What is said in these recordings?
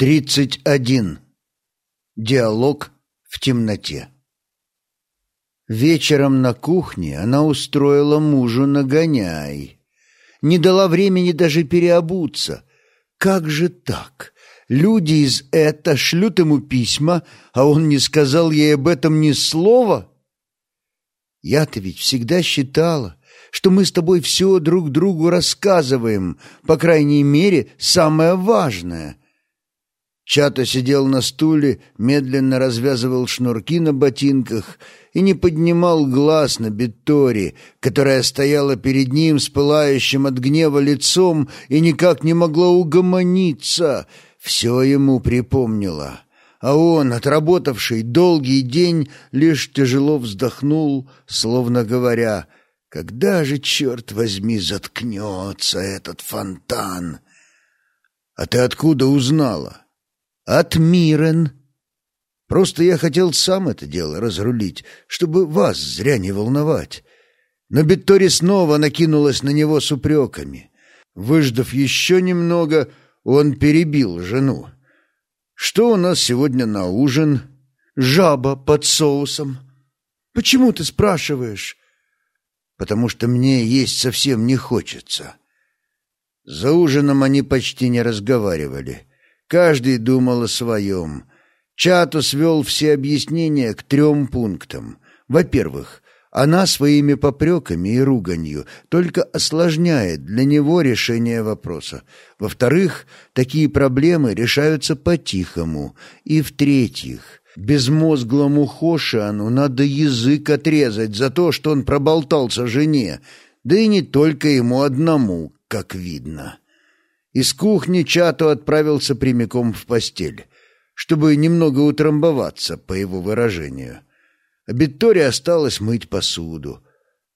Тридцать один. Диалог в темноте. Вечером на кухне она устроила мужу нагоняй. Не дала времени даже переобуться. Как же так? Люди из это шлют ему письма, а он не сказал ей об этом ни слова? Я-то ведь всегда считала, что мы с тобой все друг другу рассказываем, по крайней мере, самое важное — Чато сидел на стуле, медленно развязывал шнурки на ботинках и не поднимал глаз на Беттори, которая стояла перед ним с пылающим от гнева лицом и никак не могла угомониться. Все ему припомнила. А он, отработавший долгий день, лишь тяжело вздохнул, словно говоря, «Когда же, черт возьми, заткнется этот фонтан?» «А ты откуда узнала?» «От Мирен». Просто я хотел сам это дело разрулить, чтобы вас зря не волновать. Но Беттори снова накинулась на него с упреками. Выждав еще немного, он перебил жену. «Что у нас сегодня на ужин?» «Жаба под соусом». «Почему ты спрашиваешь?» «Потому что мне есть совсем не хочется». За ужином они почти не разговаривали. Каждый думал о своем. Чато свел все объяснения к трем пунктам. Во-первых, она своими попреками и руганью только осложняет для него решение вопроса. Во-вторых, такие проблемы решаются по-тихому. И в-третьих, безмозглому Хошану надо язык отрезать за то, что он проболтался жене, да и не только ему одному, как видно. Из кухни Чато отправился прямиком в постель, чтобы немного утрамбоваться, по его выражению. А Виктория осталась мыть посуду.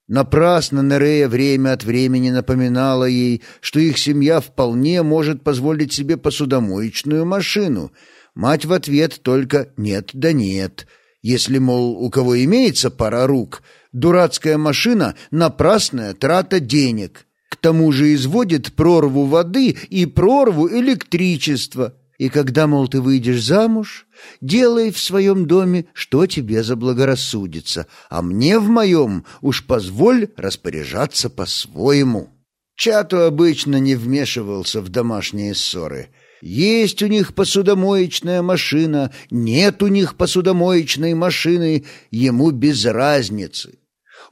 Напрасно Нерея время от времени напоминала ей, что их семья вполне может позволить себе посудомоечную машину. Мать в ответ только «нет да нет». Если, мол, у кого имеется пара рук, дурацкая машина — напрасная трата денег — к тому же изводит прорву воды и прорву электричества. И когда, мол, ты выйдешь замуж, делай в своем доме, что тебе заблагорассудится, а мне в моем уж позволь распоряжаться по-своему». Чату обычно не вмешивался в домашние ссоры. Есть у них посудомоечная машина, нет у них посудомоечной машины, ему без разницы.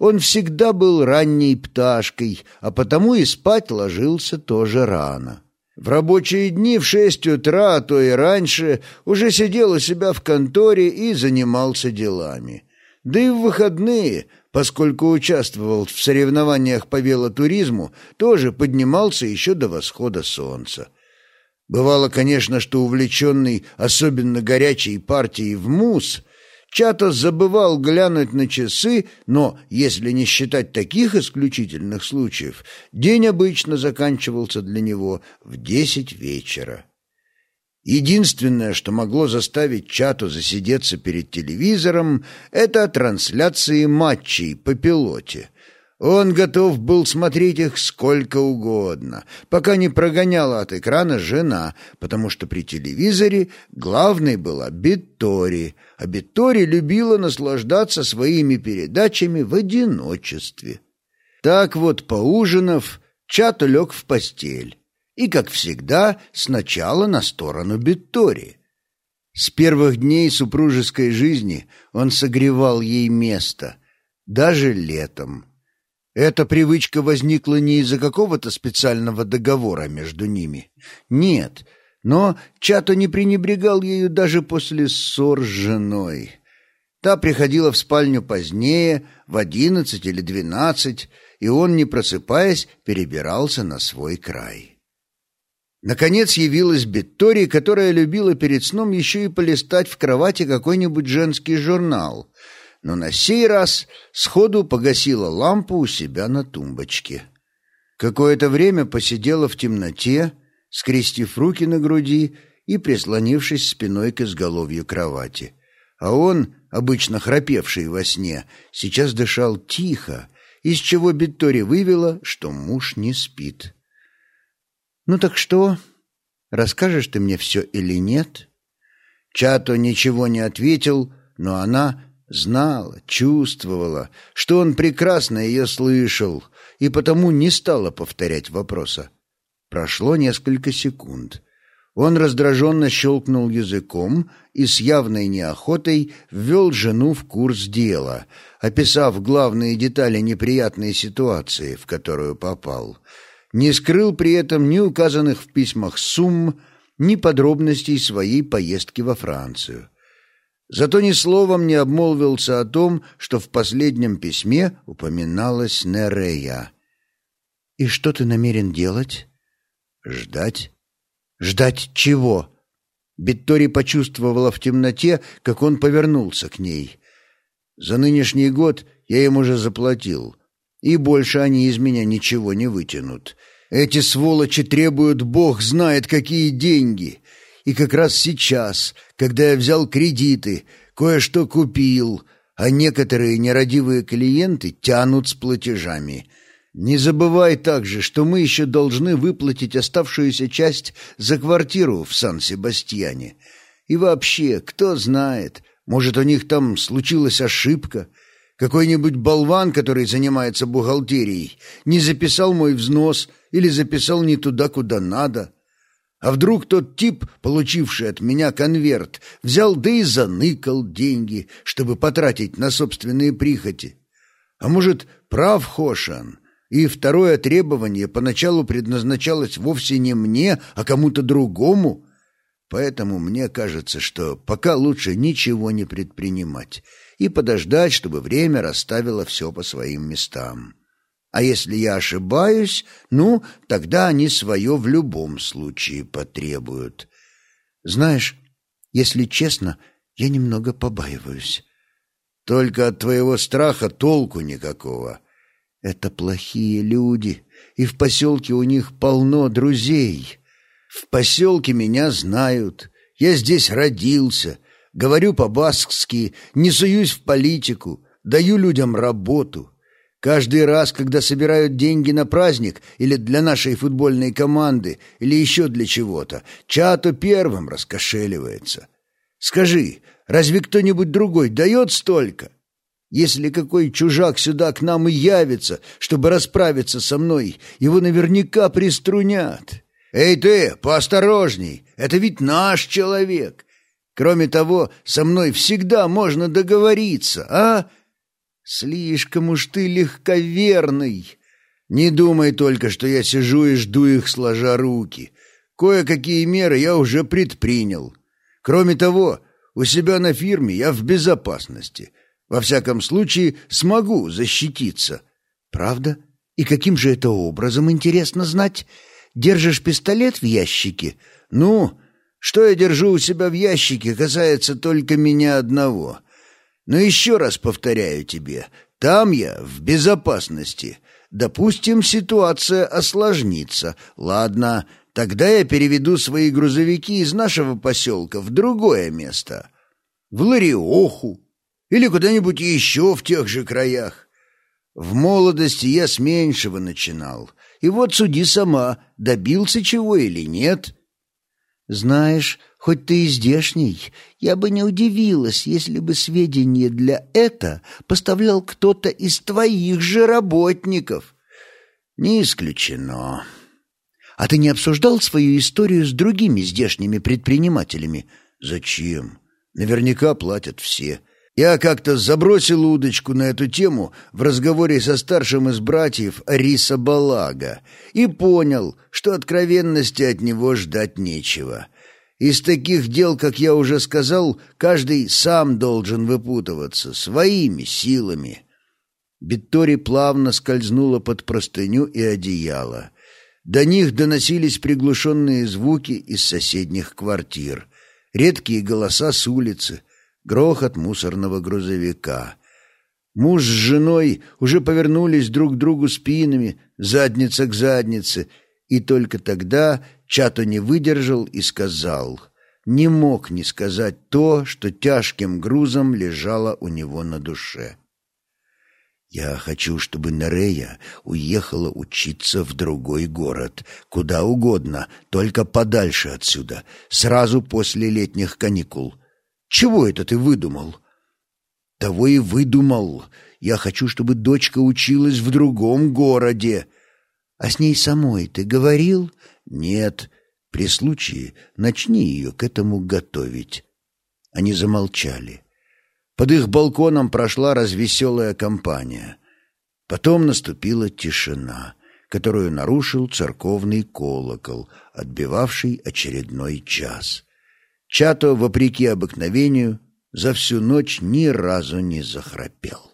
Он всегда был ранней пташкой, а потому и спать ложился тоже рано. В рабочие дни в шесть утра, а то и раньше, уже сидел у себя в конторе и занимался делами. Да и в выходные, поскольку участвовал в соревнованиях по велотуризму, тоже поднимался еще до восхода солнца. Бывало, конечно, что увлеченный особенно горячей партией в мусс – Чато забывал глянуть на часы, но, если не считать таких исключительных случаев, день обычно заканчивался для него в десять вечера. Единственное, что могло заставить Чату засидеться перед телевизором, это трансляции матчей по пилоте — он готов был смотреть их сколько угодно, пока не прогоняла от экрана жена, потому что при телевизоре главной была Биттори, а Биттори любила наслаждаться своими передачами в одиночестве. Так вот, поужинав, Чато лег в постель. И, как всегда, сначала на сторону Биттори. С первых дней супружеской жизни он согревал ей место, даже летом. Эта привычка возникла не из-за какого-то специального договора между ними. Нет, но Чато не пренебрегал ею даже после ссор с женой. Та приходила в спальню позднее, в одиннадцать или двенадцать, и он, не просыпаясь, перебирался на свой край. Наконец явилась Беттори, которая любила перед сном еще и полистать в кровати какой-нибудь женский журнал — но на сей раз сходу погасила лампу у себя на тумбочке. Какое-то время посидела в темноте, скрестив руки на груди и прислонившись спиной к изголовью кровати. А он, обычно храпевший во сне, сейчас дышал тихо, из чего Биттори вывела, что муж не спит. «Ну так что?» Расскажешь ты мне все или нет?» Чато ничего не ответил, но она знала, чувствовала, что он прекрасно ее слышал, и потому не стала повторять вопроса. Прошло несколько секунд. Он раздраженно щелкнул языком и с явной неохотой ввел жену в курс дела, описав главные детали неприятной ситуации, в которую попал. Не скрыл при этом ни указанных в письмах сумм, ни подробностей своей поездки во Францию. Зато ни словом не обмолвился о том, что в последнем письме упоминалась Нерея. «И что ты намерен делать?» «Ждать». «Ждать чего?» Биттори почувствовала в темноте, как он повернулся к ней. «За нынешний год я им уже заплатил, и больше они из меня ничего не вытянут. Эти сволочи требуют бог знает какие деньги. И как раз сейчас, когда я взял кредиты, кое-что купил, а некоторые нерадивые клиенты тянут с платежами. Не забывай также, что мы еще должны выплатить оставшуюся часть за квартиру в Сан-Себастьяне. И вообще, кто знает, может, у них там случилась ошибка — какой-нибудь болван, который занимается бухгалтерией, не записал мой взнос или записал не туда, куда надо. А вдруг тот тип, получивший от меня конверт, взял да и заныкал деньги, чтобы потратить на собственные прихоти? А может, прав Хошан, и второе требование поначалу предназначалось вовсе не мне, а кому-то другому? Поэтому мне кажется, что пока лучше ничего не предпринимать и подождать, чтобы время расставило все по своим местам. А если я ошибаюсь, ну, тогда они свое в любом случае потребуют. Знаешь, если честно, я немного побаиваюсь. Только от твоего страха толку никакого. Это плохие люди, и в поселке у них полно друзей. В поселке меня знают, я здесь родился — говорю по-баскски, не суюсь в политику, даю людям работу. Каждый раз, когда собирают деньги на праздник или для нашей футбольной команды, или еще для чего-то, Чато первым раскошеливается. Скажи, разве кто-нибудь другой дает столько? Если какой чужак сюда к нам и явится, чтобы расправиться со мной, его наверняка приструнят. Эй ты, поосторожней, это ведь наш человек. Кроме того, со мной всегда можно договориться, а? Слишком уж ты легковерный. Не думай только, что я сижу и жду их, сложа руки. Кое-какие меры я уже предпринял. Кроме того, у себя на фирме я в безопасности. Во всяком случае, смогу защититься. Правда? И каким же это образом, интересно знать? Держишь пистолет в ящике? Ну, что я держу у себя в ящике, касается только меня одного. Но еще раз повторяю тебе, там я в безопасности. Допустим, ситуация осложнится. Ладно, тогда я переведу свои грузовики из нашего поселка в другое место. В Лариоху или куда-нибудь еще в тех же краях. В молодости я с меньшего начинал. И вот суди сама, добился чего или нет — знаешь, хоть ты и здешний, я бы не удивилась, если бы сведения для это поставлял кто-то из твоих же работников. Не исключено. А ты не обсуждал свою историю с другими здешними предпринимателями? Зачем? Наверняка платят все. Я как-то забросил удочку на эту тему в разговоре со старшим из братьев Аррисабалага и понял, что откровенности от него ждать нечего. Из таких дел, как я уже сказал, каждый сам должен выпутываться своими силами. Биттори плавно скользнула под простыню и одеяло. До них доносились приглушенные звуки из соседних квартир, редкие голоса с улицы — грохот мусорного грузовика. Муж с женой уже повернулись друг к другу спинами, задница к заднице, и только тогда Чато не выдержал и сказал, не мог не сказать то, что тяжким грузом лежало у него на душе. Я хочу, чтобы Нерея уехала учиться в другой город, куда угодно, только подальше отсюда, сразу после летних каникул. Чего это ты выдумал? Того и выдумал. Я хочу, чтобы дочка училась в другом городе. А с ней самой ты говорил? Нет. При случае начни ее к этому готовить. Они замолчали. Под их балконом прошла развеселая компания. Потом наступила тишина, которую нарушил церковный колокол, отбивавший очередной час. Чато, вопреки обыкновению, за всю ночь ни разу не захрапел.